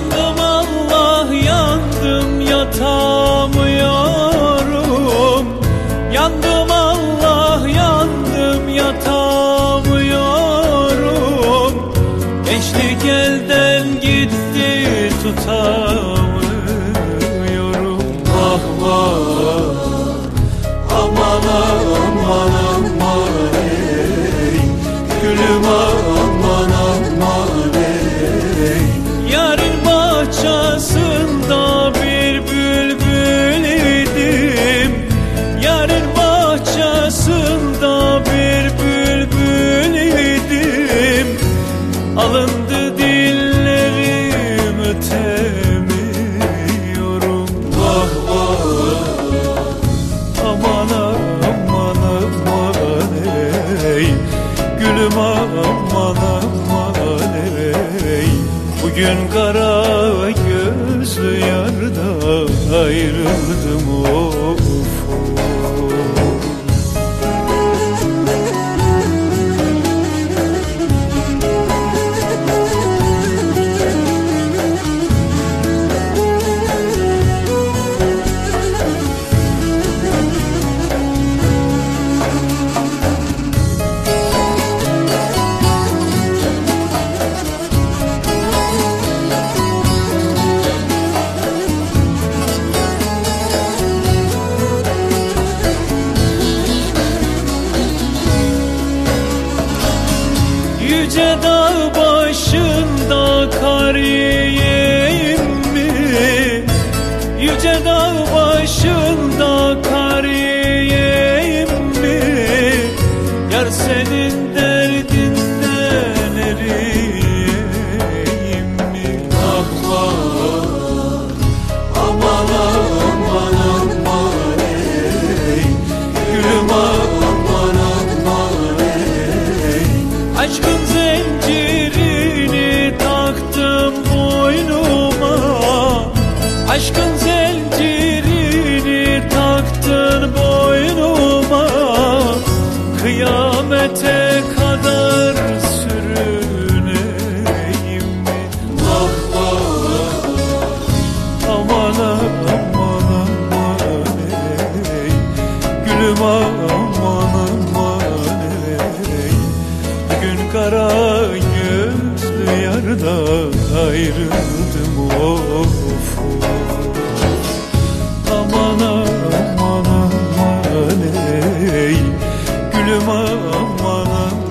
Yandım Allah yandım yatamıyorum Yandım Allah yandım yatamıyorum Gençlik elden gitti tutamıyorum Alındı dillerim ötemiyorum. Vah vah aman aman aman ey. Gülüm aman aman ey. Bugün kara gözlü yarda ayrıldım of Yüce dağ başında kar yiyeyim mi? Yüce dağ başında kar yiyeyim mi? Yar senin kara gözlü yardan ayrıldım of Aman aman aman ey. Gülüm aman aman.